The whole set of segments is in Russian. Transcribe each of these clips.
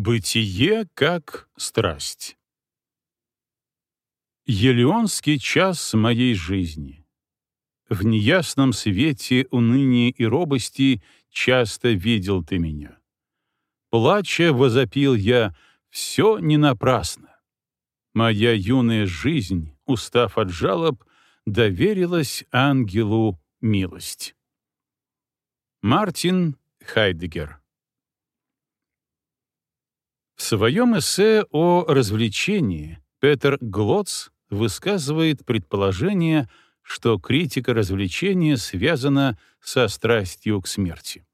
Бытие как страсть. Елеонский час моей жизни. В неясном свете уныния и робости часто видел ты меня. Плача возопил я, все не напрасно. Моя юная жизнь, устав от жалоб, доверилась ангелу милость. Мартин Хайдегер в своем эссе о развлечении Петер Глоц высказывает предположение, что критика развлечения связана со страстью к смерти.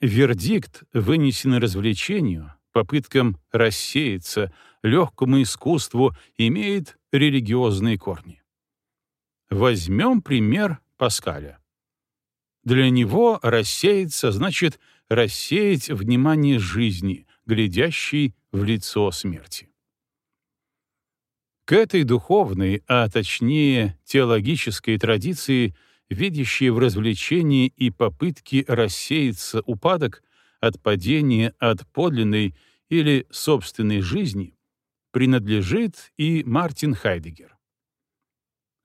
Вердикт, вынесенный развлечению, попыткам рассеяться, легкому искусству, имеет религиозные корни. Возьмем пример Паскаля. Для него рассеяться значит рассеять внимание жизни, глядящей в лицо смерти. К этой духовной, а точнее теологической традиции, видящей в развлечении и попытке рассеяться упадок от падения от подлинной или собственной жизни, принадлежит и Мартин Хайдегер.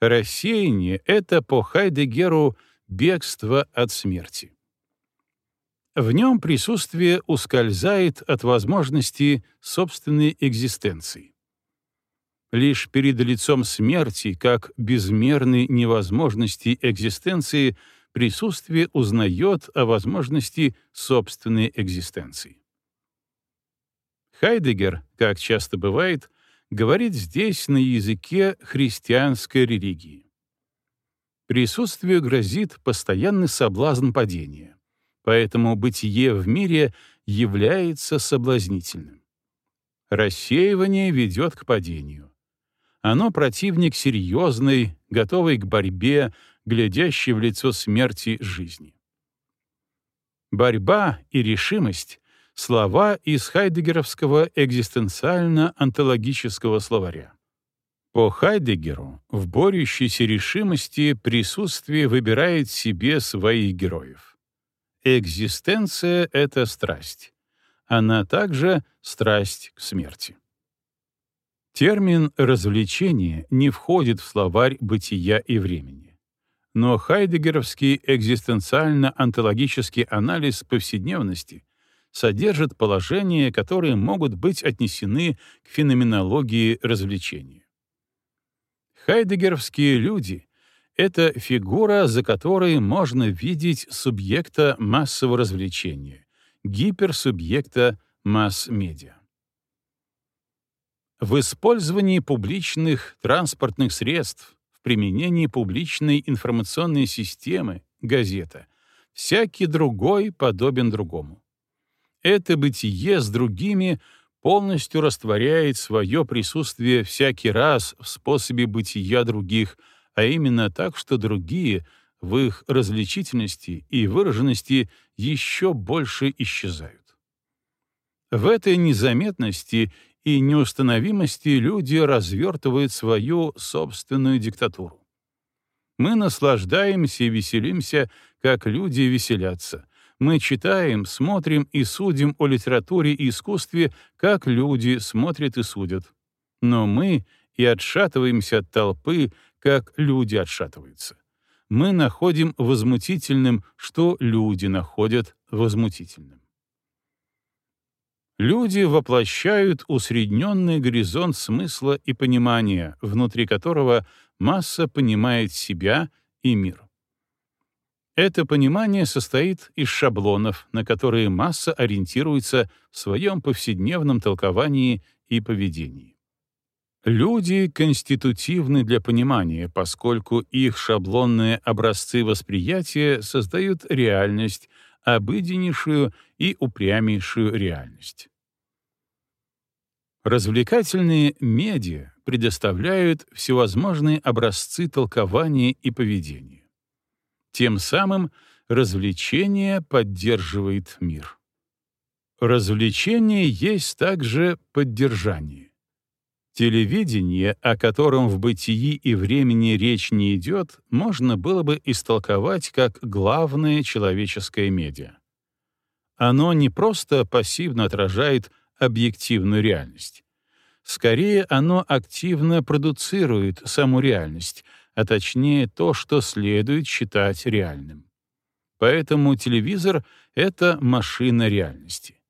Рассеяние — это по Хайдегеру бегство от смерти. В нем присутствие ускользает от возможности собственной экзистенции. Лишь перед лицом смерти, как безмерной невозможности экзистенции, присутствие узнает о возможности собственной экзистенции. Хайдегер, как часто бывает, говорит здесь на языке христианской религии. Присутствию грозит постоянный соблазн падения поэтому бытие в мире является соблазнительным. Рассеивание ведет к падению. Оно противник серьезный, готовый к борьбе, глядящий в лицо смерти жизни. Борьба и решимость — слова из хайдегеровского экзистенциально-онтологического словаря. По Хайдегеру в борющейся решимости присутствие выбирает себе своих героев. Экзистенция — это страсть. Она также страсть к смерти. Термин «развлечение» не входит в словарь бытия и времени. Но хайдегеровский экзистенциально-онтологический анализ повседневности содержит положения, которые могут быть отнесены к феноменологии развлечения. Хайдегеровские люди это фигура, за которой можно видеть субъекта массового развлечения, гиперсубъекта масс-медиа. В использовании публичных транспортных средств, в применении публичной информационной системы, газета, всякий другой подобен другому. Это бытие с другими полностью растворяет свое присутствие всякий раз в способе бытия других — а именно так, что другие в их различительности и выраженности еще больше исчезают. В этой незаметности и неустановимости люди развертывают свою собственную диктатуру. Мы наслаждаемся и веселимся, как люди веселятся. Мы читаем, смотрим и судим о литературе и искусстве, как люди смотрят и судят. Но мы и отшатываемся от толпы, как люди отшатываются. Мы находим возмутительным, что люди находят возмутительным. Люди воплощают усредненный горизонт смысла и понимания, внутри которого масса понимает себя и мир. Это понимание состоит из шаблонов, на которые масса ориентируется в своем повседневном толковании и поведении. Люди конститутивны для понимания, поскольку их шаблонные образцы восприятия создают реальность, обыденнейшую и упрямейшую реальность. Развлекательные медиа предоставляют всевозможные образцы толкования и поведения. Тем самым развлечение поддерживает мир. Развлечение есть также поддержание. Телевидение, о котором в бытии и времени речь не идет, можно было бы истолковать как главное человеческое медиа. Оно не просто пассивно отражает объективную реальность. Скорее, оно активно продуцирует саму реальность, а точнее то, что следует считать реальным. Поэтому телевизор — это машина реальности.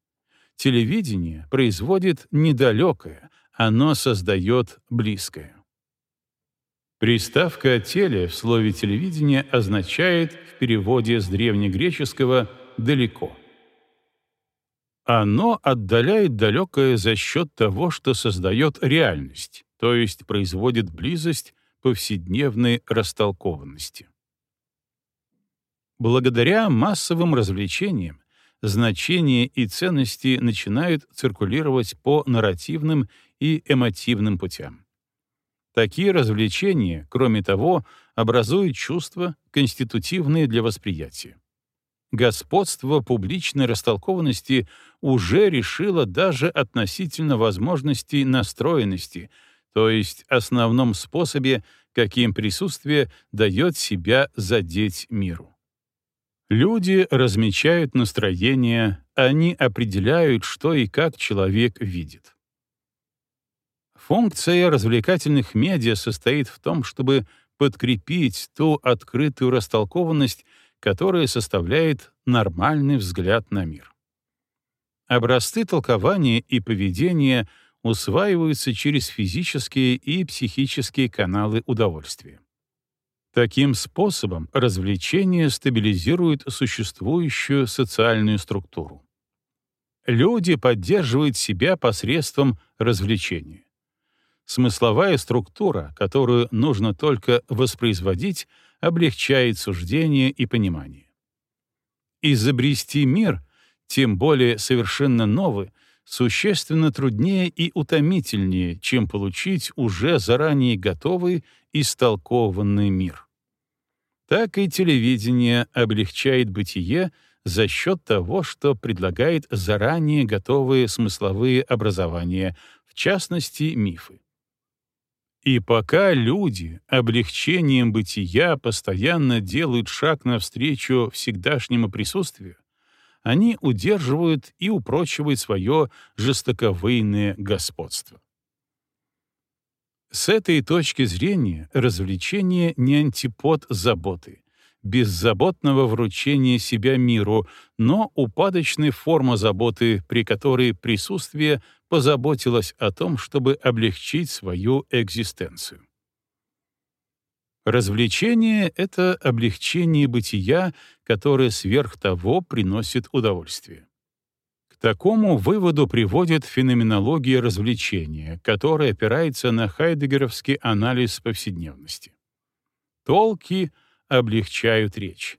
Телевидение производит недалекое, оно создает близкое. Приставка «теле» в слове «телевидение» означает в переводе с древнегреческого «далеко». Оно отдаляет далекое за счет того, что создает реальность, то есть производит близость повседневной растолкованности. Благодаря массовым развлечениям значения и ценности начинают циркулировать по нарративным и эмотивным путям. Такие развлечения, кроме того, образуют чувства, конститутивные для восприятия. Господство публичной растолкованности уже решило даже относительно возможностей настроенности, то есть основном способе, каким присутствие дает себя задеть миру. Люди размечают настроение, они определяют, что и как человек видит. Функция развлекательных медиа состоит в том, чтобы подкрепить ту открытую растолкованность, которая составляет нормальный взгляд на мир. Образцы толкования и поведения усваиваются через физические и психические каналы удовольствия. Таким способом развлечение стабилизирует существующую социальную структуру. Люди поддерживают себя посредством развлечения. Смысловая структура, которую нужно только воспроизводить, облегчает суждение и понимание. Изобрести мир, тем более совершенно новый, существенно труднее и утомительнее, чем получить уже заранее готовый истолкованный мир. Так и телевидение облегчает бытие за счет того, что предлагает заранее готовые смысловые образования, в частности, мифы. И пока люди облегчением бытия постоянно делают шаг навстречу всегдашнему присутствию, они удерживают и упрочивают свое жестоковыйное господство. С этой точки зрения развлечение не антипод заботы, беззаботного вручения себя миру, но упадочная форма заботы, при которой присутствие позаботилось о том, чтобы облегчить свою экзистенцию. Развлечение — это облегчение бытия, которое сверх того приносит удовольствие такому выводу приводит феноменология развлечения, которая опирается на хайдегеровский анализ повседневности. Толки облегчают речь.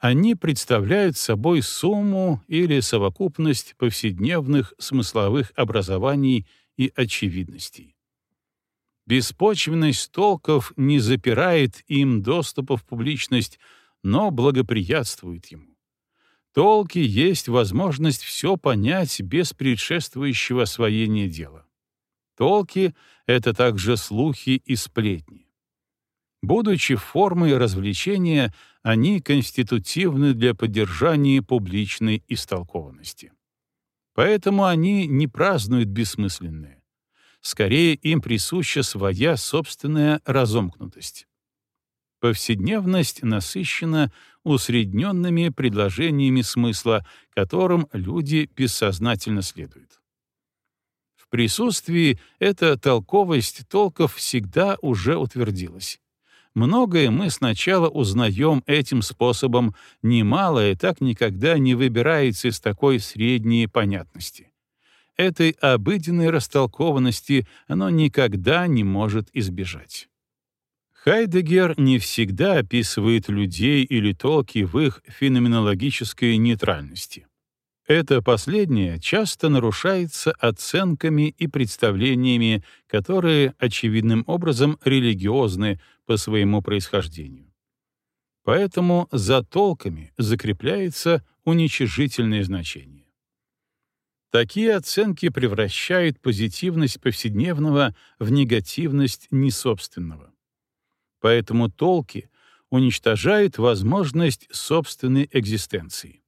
Они представляют собой сумму или совокупность повседневных смысловых образований и очевидностей. Беспочвенность толков не запирает им доступа в публичность, но благоприятствует ему толки есть возможность все понять без предшествующего освоения дела. Толки — это также слухи и сплетни. Будучи формой развлечения, они конститутивны для поддержания публичной истолкованности. Поэтому они не празднуют бессмысленное. Скорее, им присуща своя собственная разомкнутость. Повседневность насыщена усредненными предложениями смысла, которым люди бессознательно следуют. В присутствии эта толковость толков всегда уже утвердилась. Многое мы сначала узнаем этим способом, немалое так никогда не выбирается из такой средней понятности. Этой обыденной растолкованности оно никогда не может избежать. Хайдегер не всегда описывает людей или толки в их феноменологической нейтральности. Это последнее часто нарушается оценками и представлениями, которые очевидным образом религиозны по своему происхождению. Поэтому за толками закрепляется уничижительное значение. Такие оценки превращают позитивность повседневного в негативность несобственного. Поэтому толки уничтожают возможность собственной экзистенции.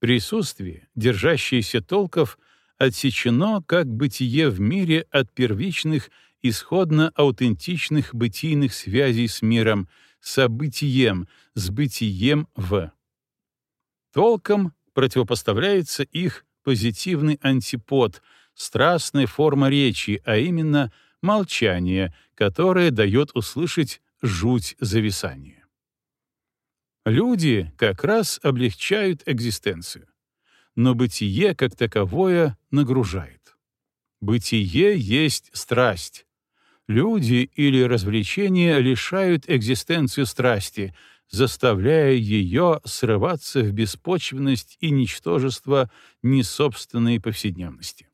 Присутствие, держащееся толков, отсечено как бытие в мире от первичных, исходно-аутентичных бытийных связей с миром, событием, с бытием в. Толком противопоставляется их позитивный антипод, страстная форма речи, а именно молчание, которое дает услышать жуть зависания. Люди как раз облегчают экзистенцию, но бытие как таковое нагружает. Бытие есть страсть. Люди или развлечения лишают экзистенцию страсти, заставляя ее срываться в беспочвенность и ничтожество несобственной повседневности.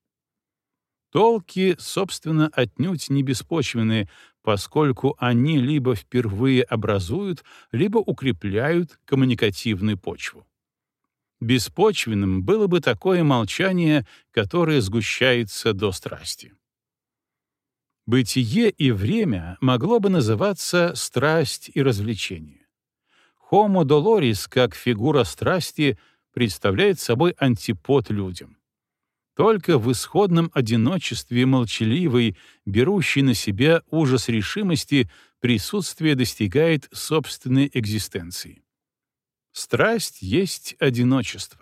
Толки, собственно, отнюдь не беспочвенные, поскольку они либо впервые образуют, либо укрепляют коммуникативную почву. Беспочвенным было бы такое молчание, которое сгущается до страсти. Бытие и время могло бы называться страсть и развлечение. Homo doloris, как фигура страсти, представляет собой антипод людям. Только в исходном одиночестве молчаливый, берущий на себя ужас решимости, присутствие достигает собственной экзистенции. Страсть есть одиночество.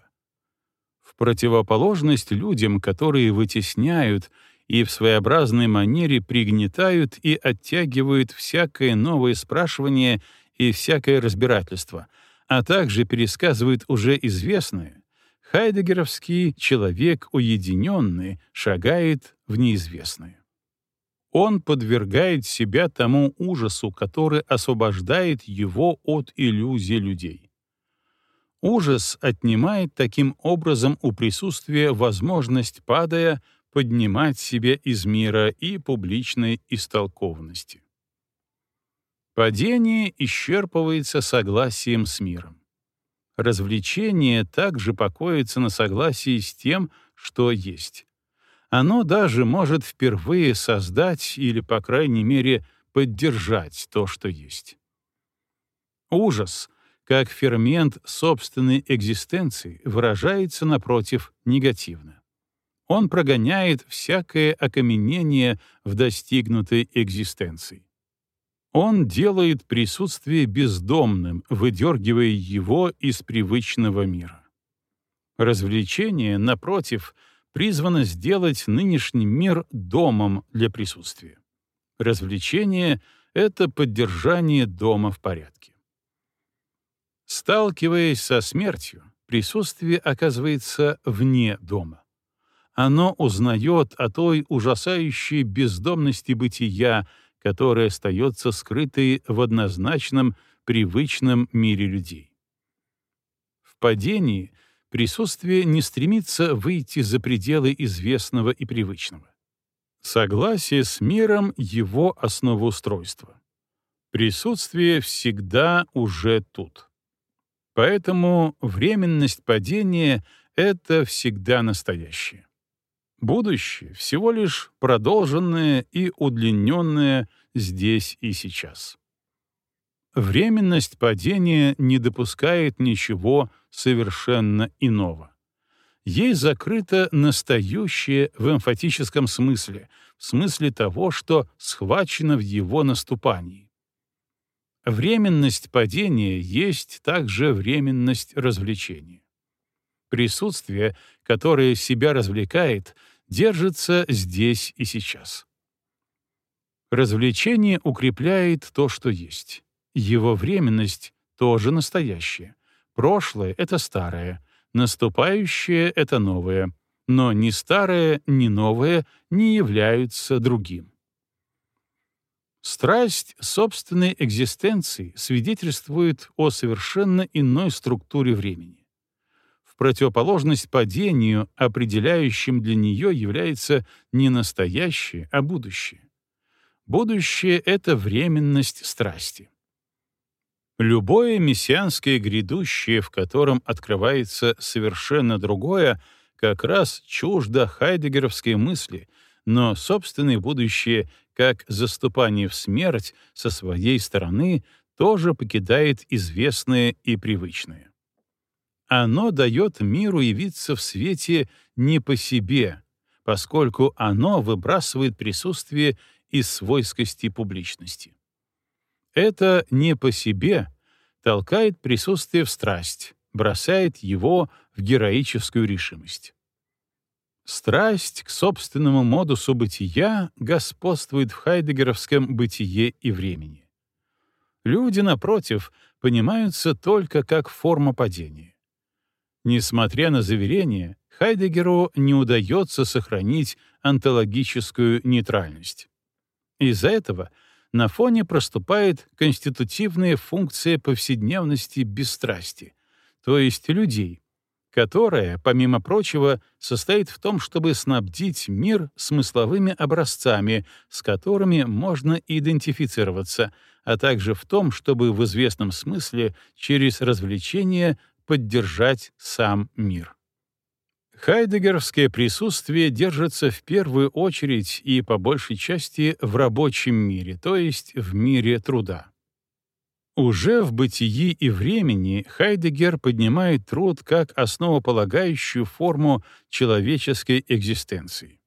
В противоположность людям, которые вытесняют и в своеобразной манере пригнетают и оттягивают всякое новое спрашивание и всякое разбирательство, а также пересказывают уже известное, Хайдегеровский человек уединенный шагает в неизвестное. Он подвергает себя тому ужасу, который освобождает его от иллюзий людей. Ужас отнимает таким образом у присутствия возможность, падая, поднимать себя из мира и публичной истолкованности. Падение исчерпывается согласием с миром развлечение также покоится на согласии с тем, что есть. Оно даже может впервые создать или, по крайней мере, поддержать то, что есть. Ужас, как фермент собственной экзистенции, выражается, напротив, негативно. Он прогоняет всякое окаменение в достигнутой экзистенции. Он делает присутствие бездомным, выдергивая его из привычного мира. Развлечение, напротив, призвано сделать нынешний мир домом для присутствия. Развлечение — это поддержание дома в порядке. Сталкиваясь со смертью, присутствие оказывается вне дома. Оно узнает о той ужасающей бездомности бытия, которая остается скрытой в однозначном, привычном мире людей. В падении присутствие не стремится выйти за пределы известного и привычного. Согласие с миром — его основоустройство. Присутствие всегда уже тут. Поэтому временность падения — это всегда настоящее. Будущее — всего лишь продолженное и удлиненное здесь и сейчас. Временность падения не допускает ничего совершенно иного. Ей закрыто настоящее в эмфатическом смысле, в смысле того, что схвачено в его наступании. Временность падения есть также временность развлечения. Присутствие, которое себя развлекает — держится здесь и сейчас. Развлечение укрепляет то, что есть. Его временность тоже настоящая. Прошлое — это старое, наступающее — это новое, но ни старое, ни новое не являются другим. Страсть собственной экзистенции свидетельствует о совершенно иной структуре времени противоположность падению, определяющим для нее является не настоящее, а будущее. Будущее — это временность страсти. Любое мессианское грядущее, в котором открывается совершенно другое, как раз чуждо хайдегеровской мысли, но собственное будущее, как заступание в смерть, со своей стороны тоже покидает известное и привычное. Оно дает миру явиться в свете не по себе, поскольку оно выбрасывает присутствие из свойскости публичности. Это не по себе толкает присутствие в страсть, бросает его в героическую решимость. Страсть к собственному модусу бытия господствует в хайдегеровском бытие и времени. Люди, напротив, понимаются только как форма падения. Несмотря на заверения, Хайдегеру не удается сохранить онтологическую нейтральность. Из-за этого на фоне проступает конститутивная функция повседневности бесстрасти, то есть людей, которая, помимо прочего, состоит в том, чтобы снабдить мир смысловыми образцами, с которыми можно идентифицироваться, а также в том, чтобы в известном смысле через развлечение поддержать сам мир. Хайдегеровское присутствие держится в первую очередь и по большей части в рабочем мире, то есть в мире труда. Уже в «Бытии и времени» Хайдегер поднимает труд как основополагающую форму человеческой экзистенции.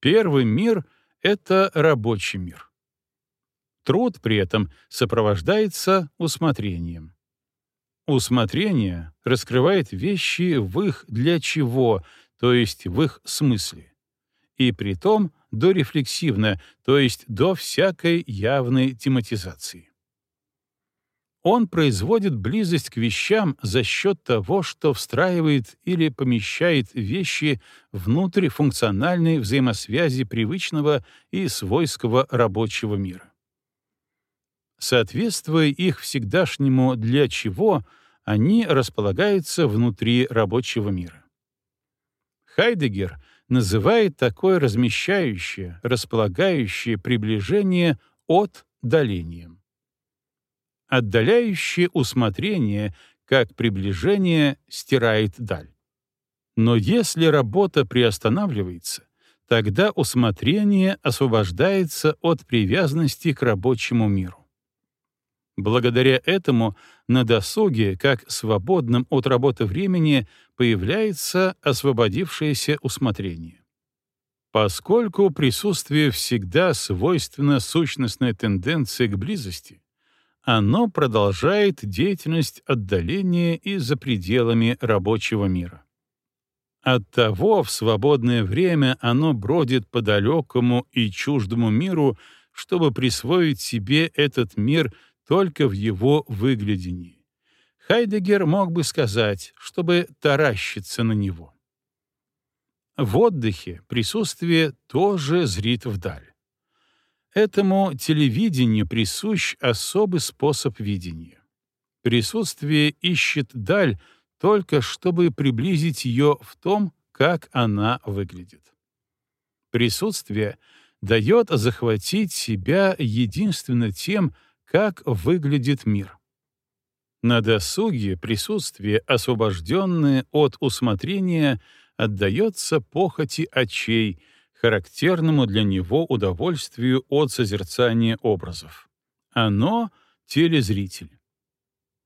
Первый мир — это рабочий мир. Труд при этом сопровождается усмотрением. Усмотрение раскрывает вещи в их для чего, то есть в их смысле. И при том дорефлексивно, то есть до всякой явной тематизации. Он производит близость к вещам за счет того, что встраивает или помещает вещи внутрь функциональной взаимосвязи привычного и свойского рабочего мира. Соответствуя их всегдашнему «для чего», они располагаются внутри рабочего мира. Хайдегер называет такое размещающее, располагающее приближение от далением отдаляющее усмотрение, как приближение стирает даль. Но если работа приостанавливается, тогда усмотрение освобождается от привязанности к рабочему миру. Благодаря этому на досуге, как свободном от работы времени, появляется освободившееся усмотрение. Поскольку присутствие всегда свойственно сущностной тенденции к близости, оно продолжает деятельность отдаления и за пределами рабочего мира. Оттого в свободное время оно бродит по далекому и чуждому миру, чтобы присвоить себе этот мир только в его выглядении. Хайдегер мог бы сказать, чтобы таращиться на него. В отдыхе присутствие тоже зрит вдаль. Этому телевидению присущ особый способ видения. Присутствие ищет даль только чтобы приблизить ее в том, как она выглядит. Присутствие дает захватить себя единственно тем, как выглядит мир. На досуге присутствие, освобожденное от усмотрения, отдается похоти очей — характерному для него удовольствию от созерцания образов. Оно — телезритель.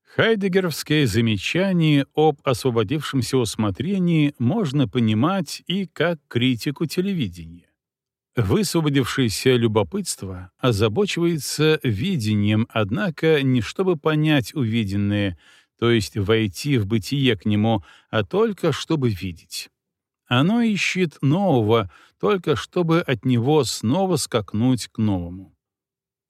Хайдегеровское замечание об освободившемся усмотрении можно понимать и как критику телевидения. Высвободившееся любопытство озабочивается видением, однако не чтобы понять увиденное, то есть войти в бытие к нему, а только чтобы видеть. Оно ищет нового, только чтобы от него снова скакнуть к новому.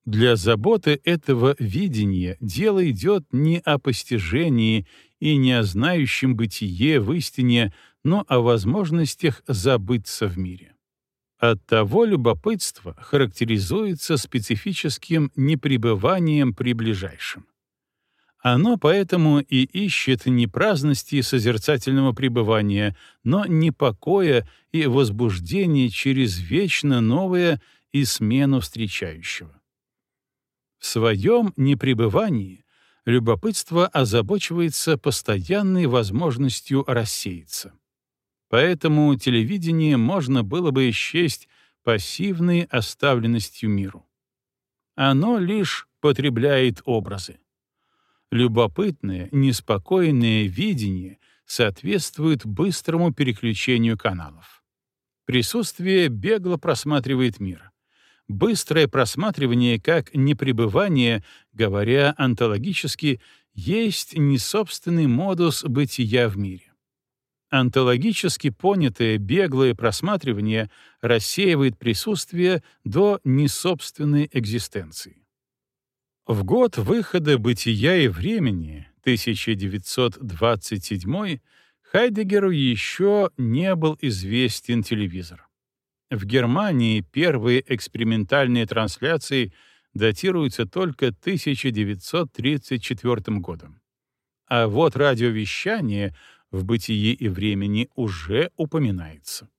Для заботы этого видения дело идет не о постижении и не о знающем бытие в истине, но о возможностях забыться в мире. Оттого любопытство характеризуется специфическим непребыванием при ближайшем. Оно поэтому и ищет не праздности созерцательного пребывания, но не покоя и возбуждения через вечно новое и смену встречающего. В своем непребывании любопытство озабочивается постоянной возможностью рассеяться. Поэтому телевидение можно было бы исчесть пассивной оставленностью миру. Оно лишь потребляет образы. Любопытное, неспокойное видение соответствует быстрому переключению каналов. Присутствие бегло просматривает мир. Быстрое просматривание как непребывание, говоря онтологически, есть несобственный модус бытия в мире. Онтологически понятое беглое просматривание рассеивает присутствие до несобственной экзистенции. В год выхода «Бытия и времени» 1927 Хайдегеру еще не был известен телевизор. В Германии первые экспериментальные трансляции датируются только 1934 годом. А вот радиовещание в «Бытие и времени» уже упоминается.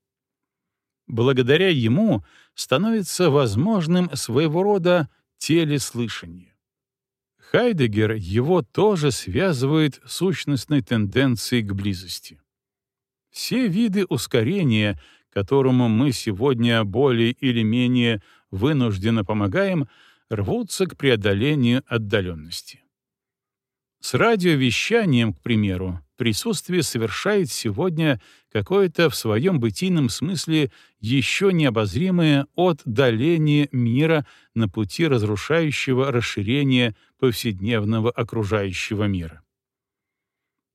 Благодаря ему становится возможным своего рода телеслышание. Хайдегер его тоже связывает с сущностной тенденцией к близости. Все виды ускорения, которому мы сегодня более или менее вынужденно помогаем, рвутся к преодолению отдаленности. С радиовещанием, к примеру, присутствие совершает сегодня какое-то в своем бытийном смысле еще необозримое отдаление мира на пути разрушающего расширения повседневного окружающего мира.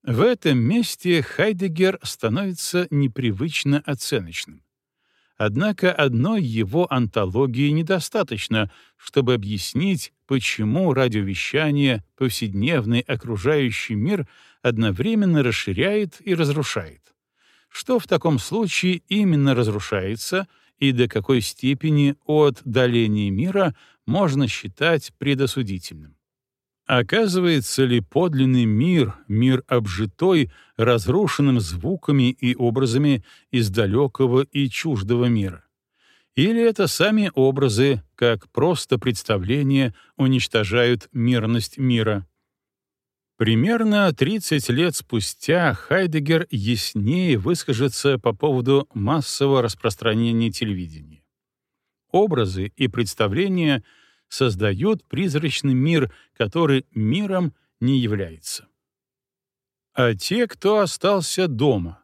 В этом месте Хайдегер становится непривычно оценочным. Однако одной его антологии недостаточно, чтобы объяснить, почему радиовещание, повседневный окружающий мир одновременно расширяет и разрушает. Что в таком случае именно разрушается и до какой степени от даления мира можно считать предосудительным. Оказывается ли подлинный мир, мир обжитой, разрушенным звуками и образами из далекого и чуждого мира? Или это сами образы, как просто представления, уничтожают мирность мира? Примерно 30 лет спустя Хайдегер яснее выскажется по поводу массового распространения телевидения. Образы и представления — создают призрачный мир, который миром не является. А те, кто остался дома,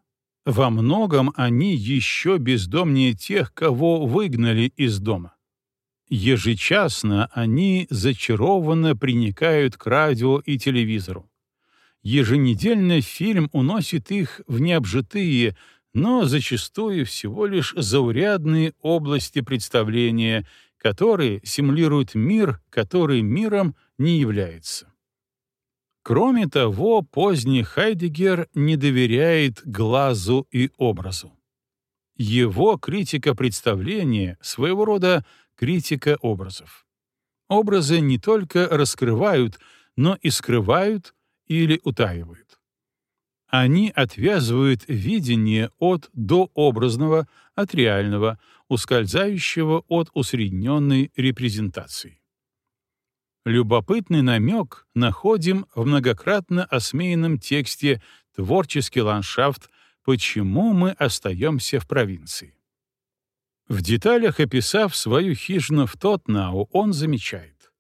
во многом они еще бездомнее тех, кого выгнали из дома. Ежечасно они зачарованно приникают к радио и телевизору. Еженедельно фильм уносит их в необжитые, но зачастую всего лишь заурядные области представления, которые симулируют мир, который миром не является. Кроме того, поздний Хайдегер не доверяет глазу и образу. Его критика представления — своего рода критика образов. Образы не только раскрывают, но и скрывают или утаивают. Они отвязывают видение от дообразного, от реального, ускользающего от усредненной репрезентации. Любопытный намек находим в многократно осмеянном тексте «Творческий ландшафт. Почему мы остаемся в провинции». В деталях описав свою хижину в Тотнау, он замечает.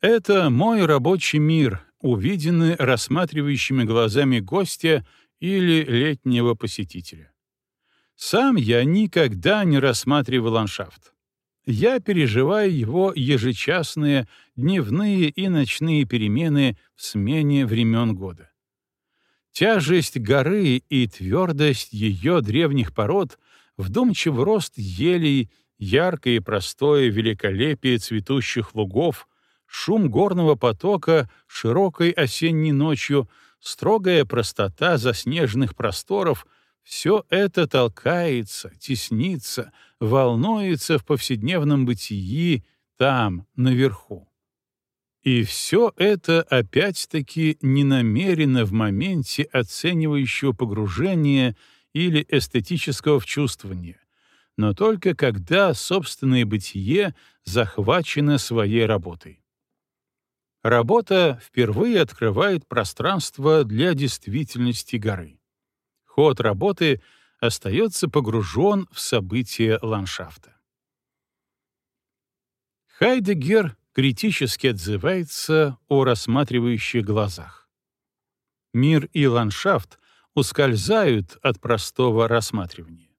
«Это мой рабочий мир, увиденный рассматривающими глазами гостя или летнего посетителя. Сам я никогда не рассматривал ландшафт. Я переживаю его ежечасные, дневные и ночные перемены в смене времен года. Тяжесть горы и твердость ее древних пород, вдумчивый рост елей, яркое и простое великолепие цветущих лугов, шум горного потока широкой осенней ночью, строгая простота заснеженных просторов — все это толкается, теснится, волнуется в повседневном бытии там, наверху. И все это опять-таки не намерено в моменте оценивающего погружения или эстетического вчувствования, но только когда собственное бытие захвачено своей работой. Работа впервые открывает пространство для действительности горы ход работы остается погружен в события ландшафта. Хайдегер, критически отзывается о рассматривающих глазах. Мир и ландшафт ускользают от простого рассматривания.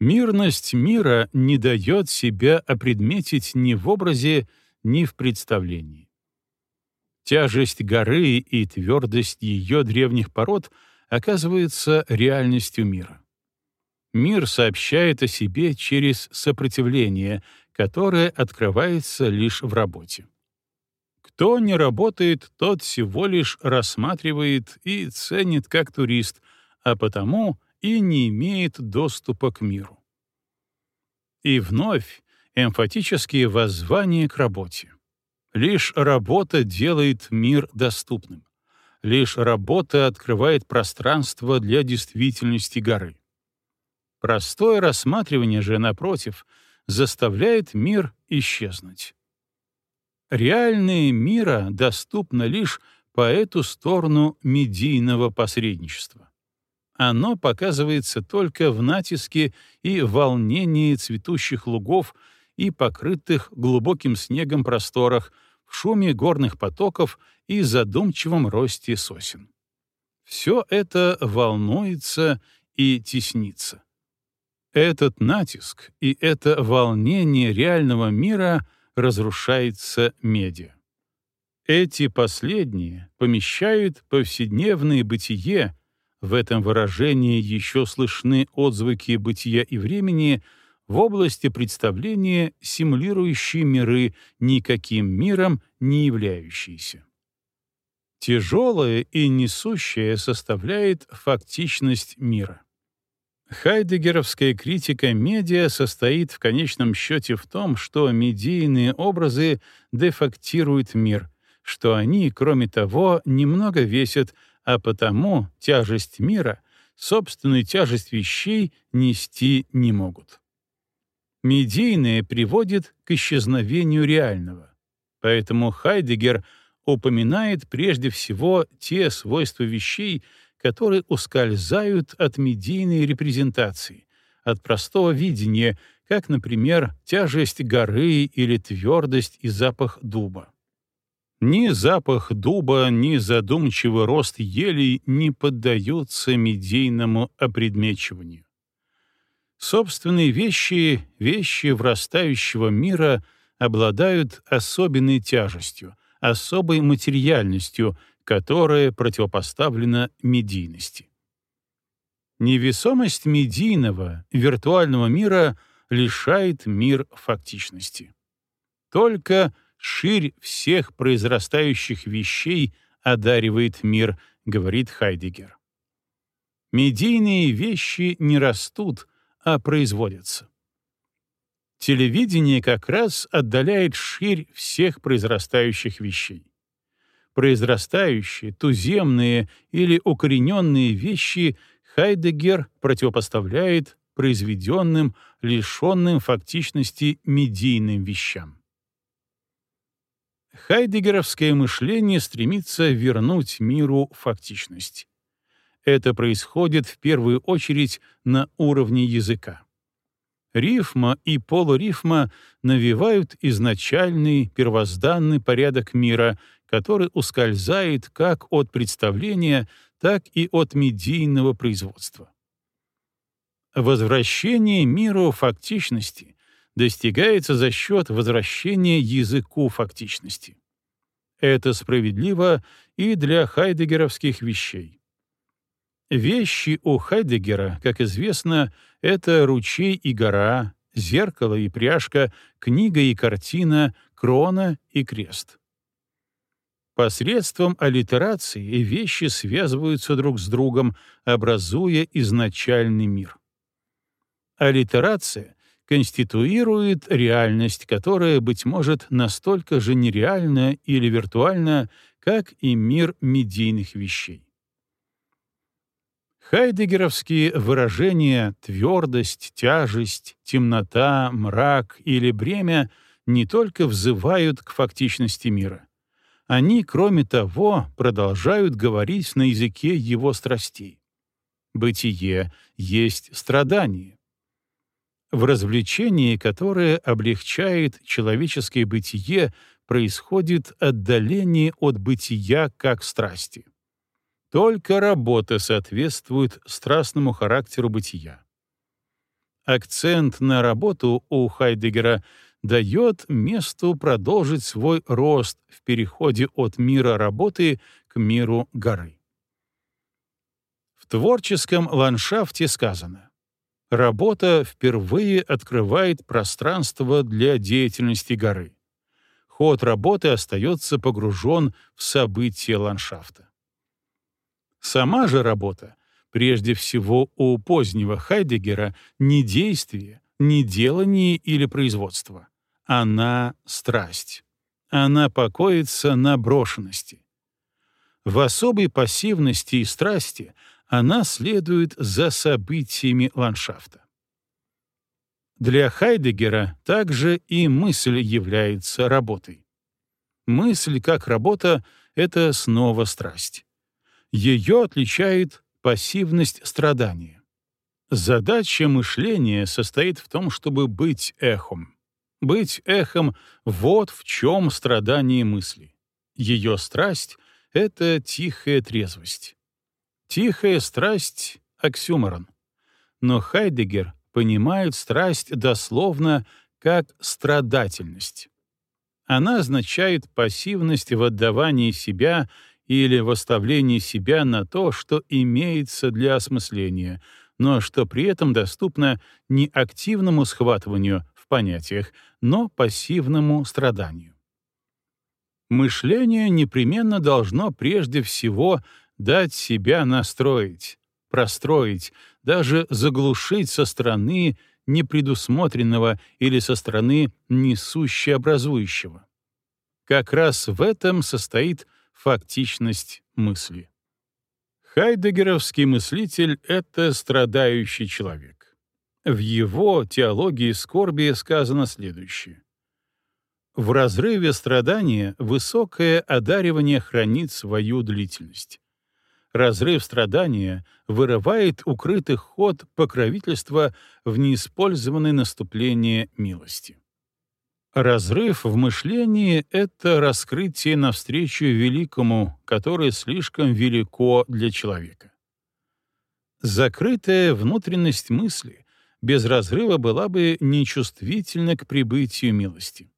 Мирность мира не дает себя опредметить ни в образе, ни в представлении. Тяжесть горы и твердость ее древних пород оказывается реальностью мира. Мир сообщает о себе через сопротивление, которое открывается лишь в работе. Кто не работает, тот всего лишь рассматривает и ценит как турист, а потому и не имеет доступа к миру. И вновь эмфатические воззвания к работе. Лишь работа делает мир доступным. Лишь работа открывает пространство для действительности горы. Простое рассматривание же, напротив, заставляет мир исчезнуть. Реальное мира доступно лишь по эту сторону медийного посредничества. Оно показывается только в натиске и волнении цветущих лугов и покрытых глубоким снегом просторах, в шуме горных потоков и задумчивом росте сосен. Все это волнуется и теснится. Этот натиск и это волнение реального мира разрушается медиа. Эти последние помещают повседневное бытие, в этом выражении еще слышны отзвуки бытия и времени, в области представления симулирующие миры, никаким миром не являющиеся. Тяжелое и несущее составляет фактичность мира. Хайдегеровская критика медиа состоит в конечном счете в том, что медийные образы дефактируют мир, что они, кроме того, немного весят, а потому тяжесть мира, собственную тяжесть вещей нести не могут. Медийное приводит к исчезновению реального. Поэтому Хайдегер упоминает прежде всего те свойства вещей, которые ускользают от медийной репрезентации, от простого видения, как, например, тяжесть горы или твердость и запах дуба. Ни запах дуба, ни задумчивый рост елей не поддаются медийному опредмечиванию. Собственные вещи, вещи врастающего мира, обладают особенной тяжестью, особой материальностью, которое противопоставлено медийности. Невесомость медийного, виртуального мира лишает мир фактичности. Только ширь всех произрастающих вещей одаривает мир, говорит Хайдегер. Медийные вещи не растут, а производятся. Телевидение как раз отдаляет ширь всех произрастающих вещей произрастающие, туземные или укорененные вещи Хайдегер противопоставляет произведенным, лишенным фактичности медийным вещам. Хайдегеровское мышление стремится вернуть миру фактичность. Это происходит в первую очередь на уровне языка. Рифма и полурифма навевают изначальный первозданный порядок мира, который ускользает как от представления, так и от медийного производства. Возвращение миру фактичности достигается за счет возвращения языку фактичности. Это справедливо и для хайдегеровских вещей. Вещи у Хайдегера, как известно, это ручей и гора, зеркало и пряжка, книга и картина, крона и крест. Посредством аллитерации вещи связываются друг с другом, образуя изначальный мир. Аллитерация конституирует реальность, которая, быть может, настолько же нереальна или виртуальна, как и мир медийных вещей. Хайдегеровские выражения «твердость», «тяжесть», «темнота», «мрак» или «бремя» не только взывают к фактичности мира, они, кроме того, продолжают говорить на языке его страстей. Бытие есть страдание. В развлечении, которое облегчает человеческое бытие происходит отдаление от бытия как страсти. Только работа соответствует страстному характеру бытия. Акцент на работу у Хайдегера дает месту продолжить свой рост в переходе от мира работы к миру горы. В творческом ландшафте сказано «Работа впервые открывает пространство для деятельности горы. Ход работы остается погружен в события ландшафта. Сама же работа, прежде всего у позднего Хайдегера, не действие, не делание или производство. Она — страсть. Она покоится на брошенности. В особой пассивности и страсти она следует за событиями ландшафта. Для Хайдегера также и мысль является работой. Мысль как работа — это снова страсть. Ее отличает пассивность страдания. Задача мышления состоит в том, чтобы быть эхом. Быть эхом — вот в чем страдание мысли. Ее страсть — это тихая трезвость. Тихая страсть — оксюморон. Но Хайдегер понимает страсть дословно как страдательность. Она означает пассивность в отдавании себя или выставление себя на то, что имеется для осмысления, но что при этом доступно не активному схватыванию в понятиях, но пассивному страданию. Мышление непременно должно прежде всего дать себя настроить, простроить, даже заглушить со стороны непредусмотренного или со стороны несущеобразующего. Как раз в этом состоит фактичность мысли. Хайдегеровский мыслитель — это страдающий человек. В его теологии скорби сказано следующее. В разрыве страдания высокое одаривание хранит свою длительность. Разрыв страдания вырывает укрытый ход покровительства в неиспользованное наступление милости. Разрыв в мышлении — это раскрытие навстречу великому, которое слишком велико для человека. Закрытая внутренность мысли без разрыва была бы нечувствительна к прибытию милости.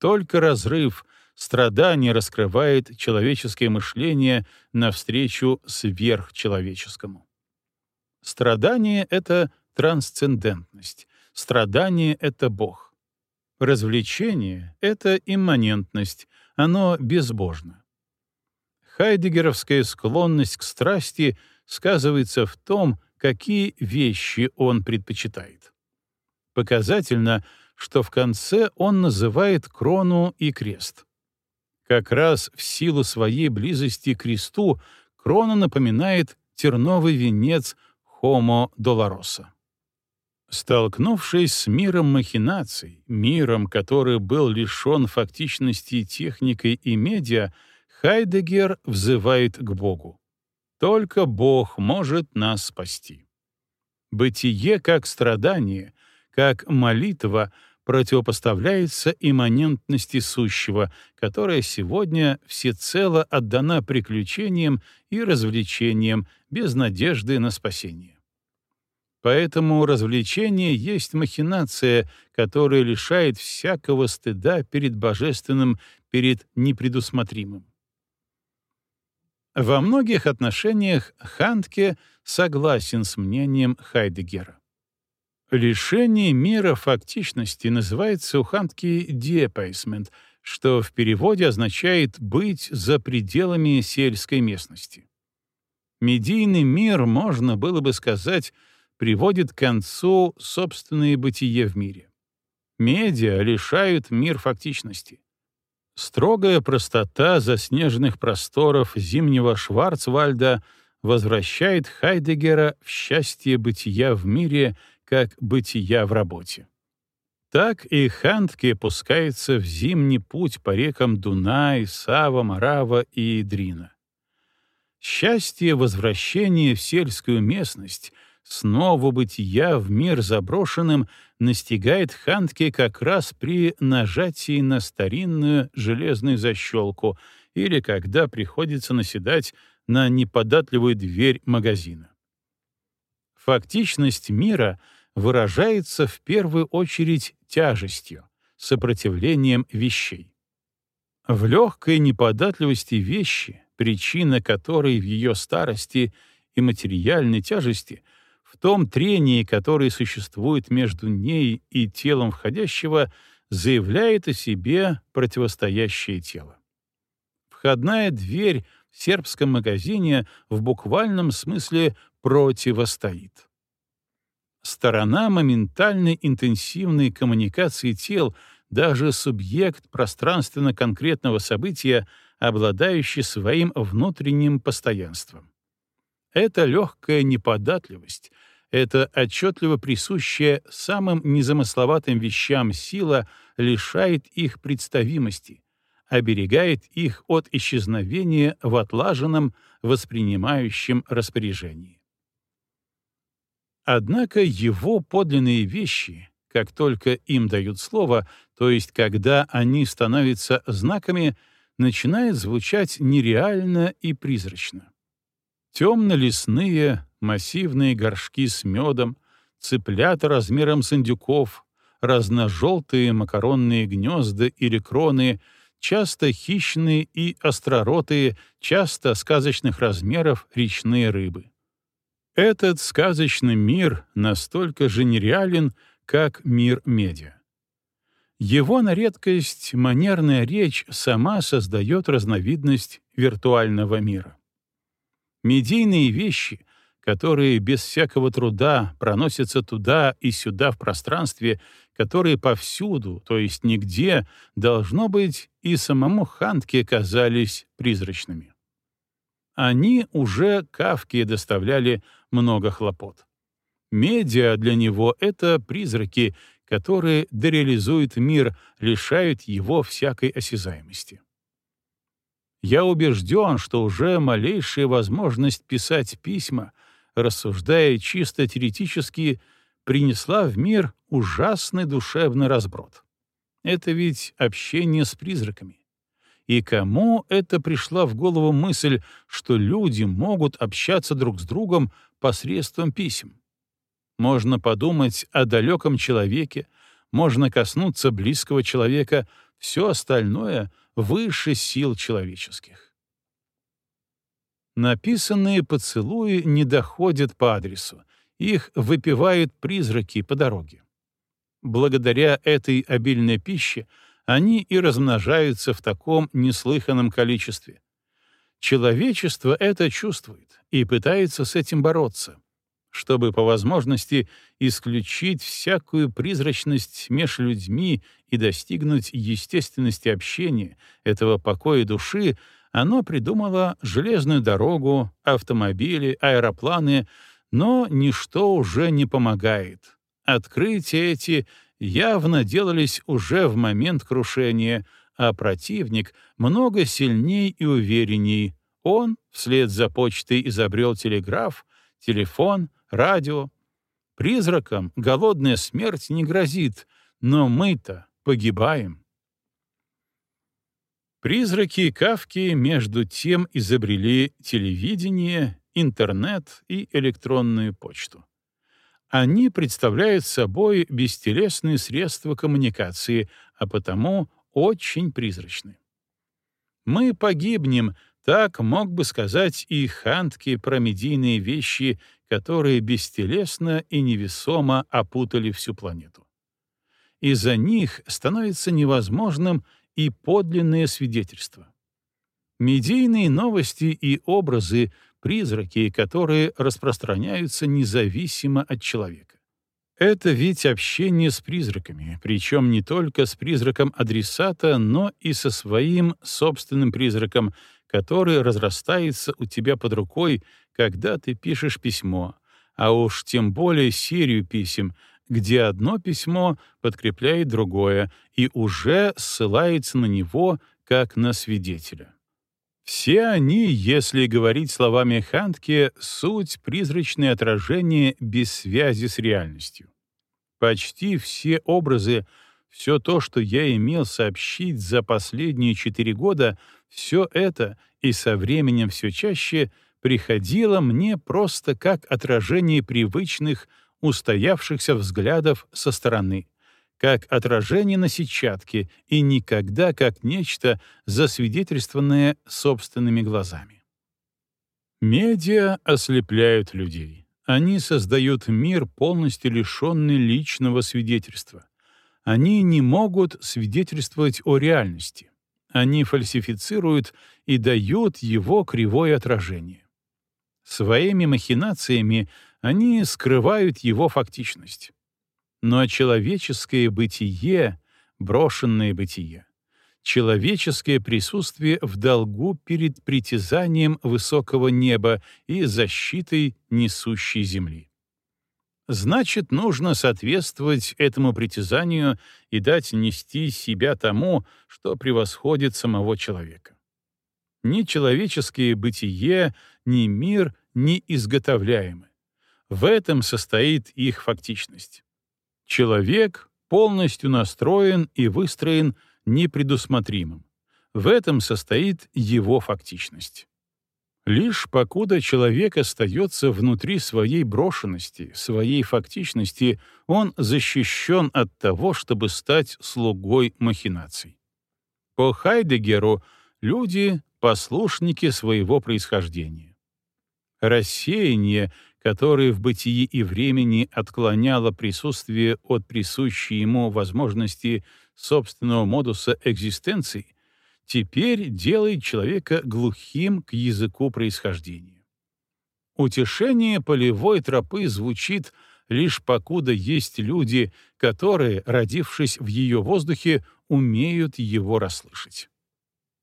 Только разрыв, страдание раскрывает человеческое мышление навстречу сверхчеловеческому. Страдание — это трансцендентность, страдание — это Бог. Развлечение — это имманентность, оно безбожно. Хайдегеровская склонность к страсти сказывается в том, какие вещи он предпочитает. Показательно, что в конце он называет крону и крест. Как раз в силу своей близости к кресту крона напоминает терновый венец Homo Dolorosa. Столкнувшись с миром махинаций, миром, который был лишен фактичности техникой и медиа, Хайдегер взывает к Богу. Только Бог может нас спасти. Бытие как страдание, как молитва противопоставляется имманентности сущего, которая сегодня всецело отдана приключениям и развлечениям без надежды на спасение. Поэтому развлечение есть махинация, которая лишает всякого стыда перед божественным, перед непредусмотримым. Во многих отношениях Хантке согласен с мнением Хайдегера. Лишение мира фактичности называется у Хантке депейсмент, что в переводе означает «быть за пределами сельской местности». Медийный мир, можно было бы сказать, приводит к концу собственное бытие в мире. Медиа лишают мир фактичности. Строгая простота заснеженных просторов зимнего Шварцвальда возвращает Хайдегера в счастье бытия в мире как бытия в работе. Так и Хантке пускается в зимний путь по рекам Дунай, Сава, Марава и Идрина. Счастье возвращения в сельскую местность — снова бытия в мир заброшенным настигает Хантке как раз при нажатии на старинную железную защелку или когда приходится наседать на неподатливую дверь магазина. Фактичность мира выражается в первую очередь тяжестью, сопротивлением вещей. В легкой неподатливости вещи, причина которой в ее старости и материальной тяжести, том трении, которое существует между ней и телом входящего, заявляет о себе противостоящее тело. Входная дверь в сербском магазине в буквальном смысле противостоит. Сторона моментальной интенсивной коммуникации тел, даже субъект пространственно-конкретного события, обладающий своим внутренним постоянством. Это легкая неподатливость, это отчетливо присущая самым незамысловатым вещам сила лишает их представимости, оберегает их от исчезновения в отлаженном, воспринимающем распоряжении. Однако его подлинные вещи, как только им дают слово, то есть когда они становятся знаками, начинают звучать нереально и призрачно. Темно-лесные, массивные горшки с медом, цыплята размером с индюков, разножелтые макаронные гнезда или кроны, часто хищные и остроротые, часто сказочных размеров речные рыбы. Этот сказочный мир настолько же нереален, как мир медиа. Его на редкость манерная речь сама создает разновидность виртуального мира. Медийные вещи, которые без всякого труда проносятся туда и сюда в пространстве, которые повсюду, то есть нигде, должно быть, и самому Хантке казались призрачными. Они уже Кавке доставляли много хлопот. Медиа для него — это призраки, которые дереализуют мир, лишают его всякой осязаемости. Я убежден, что уже малейшая возможность писать письма, рассуждая чисто теоретически, принесла в мир ужасный душевный разброд. Это ведь общение с призраками. И кому это пришла в голову мысль, что люди могут общаться друг с другом посредством писем? Можно подумать о далеком человеке, можно коснуться близкого человека, все остальное выше сил человеческих. Написанные поцелуи не доходят по адресу, их выпивают призраки по дороге. Благодаря этой обильной пище они и размножаются в таком неслыханном количестве. Человечество это чувствует и пытается с этим бороться, чтобы по возможности исключить всякую призрачность меж людьми и достигнуть естественности общения, этого покоя души, оно придумало железную дорогу, автомобили, аэропланы, но ничто уже не помогает. Открытия эти явно делались уже в момент крушения, а противник много сильней и уверенней. Он вслед за почтой изобрел телеграф, телефон, радио. Призракам голодная смерть не грозит, но мы-то погибаем. Призраки Кавки между тем изобрели телевидение, интернет и электронную почту. Они представляют собой бестелесные средства коммуникации, а потому очень призрачны. Мы погибнем, так мог бы сказать и Хантки про медийные вещи, которые бестелесно и невесомо опутали всю планету. Из-за них становится невозможным и подлинное свидетельство. Медийные новости и образы призраки, которые распространяются независимо от человека. Это ведь общение с призраками, причем не только с призраком адресата, но и со своим собственным призраком, который разрастается у тебя под рукой, когда ты пишешь письмо, а уж тем более серию писем, где одно письмо подкрепляет другое и уже ссылается на него как на свидетеля. Все они, если говорить словами Хантке, суть призрачное отражение без связи с реальностью. Почти все образы, все то, что я имел сообщить за последние четыре года, все это и со временем все чаще приходило мне просто как отражение привычных, устоявшихся взглядов со стороны как отражение на сетчатке и никогда как нечто, засвидетельствованное собственными глазами. Медиа ослепляют людей. Они создают мир, полностью лишенный личного свидетельства. Они не могут свидетельствовать о реальности. Они фальсифицируют и дают его кривое отражение. Своими махинациями они скрывают его фактичность но человеческое бытие — брошенное бытие. Человеческое присутствие в долгу перед притязанием высокого неба и защитой несущей земли. Значит, нужно соответствовать этому притязанию и дать нести себя тому, что превосходит самого человека. Ни человеческое бытие, ни мир не изготовляемы. В этом состоит их фактичность. Человек полностью настроен и выстроен непредусмотримым. В этом состоит его фактичность. Лишь покуда человек остается внутри своей брошенности, своей фактичности, он защищен от того, чтобы стать слугой махинаций. По Хайдегеру люди — послушники своего происхождения. Рассеяние которое в бытии и времени отклоняло присутствие от присущей ему возможности собственного модуса экзистенции, теперь делает человека глухим к языку происхождения. Утешение полевой тропы звучит лишь покуда есть люди, которые, родившись в ее воздухе, умеют его расслышать.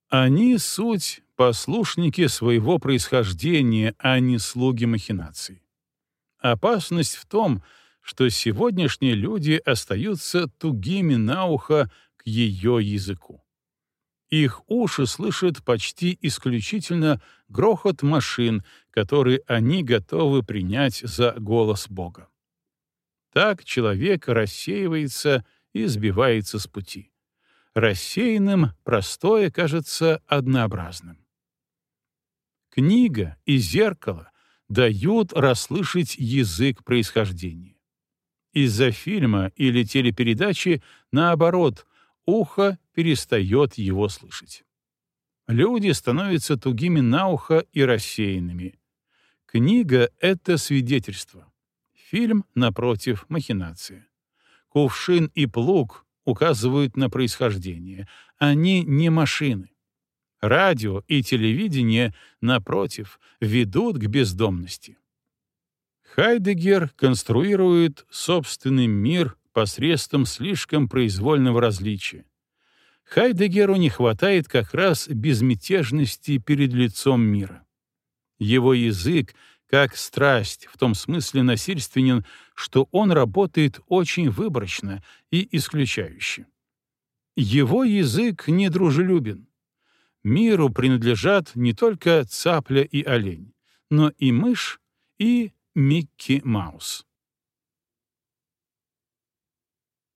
Они — суть послушники своего происхождения, а не слуги махинаций. Опасность в том, что сегодняшние люди остаются тугими на ухо к ее языку. Их уши слышат почти исключительно грохот машин, которые они готовы принять за голос Бога. Так человек рассеивается и сбивается с пути. Рассеянным простое кажется однообразным. Книга и зеркало дают расслышать язык происхождения. Из-за фильма или телепередачи, наоборот, ухо перестает его слышать. Люди становятся тугими на ухо и рассеянными. Книга — это свидетельство. Фильм, напротив, — махинация. Кувшин и плуг указывают на происхождение. Они не машины. Радио и телевидение, напротив, ведут к бездомности. Хайдегер конструирует собственный мир посредством слишком произвольного различия. Хайдегеру не хватает как раз безмятежности перед лицом мира. Его язык как страсть, в том смысле насильственен, что он работает очень выборочно и исключающе. Его язык недружелюбен. Миру принадлежат не только цапля и олень, но и мышь и Микки Маус.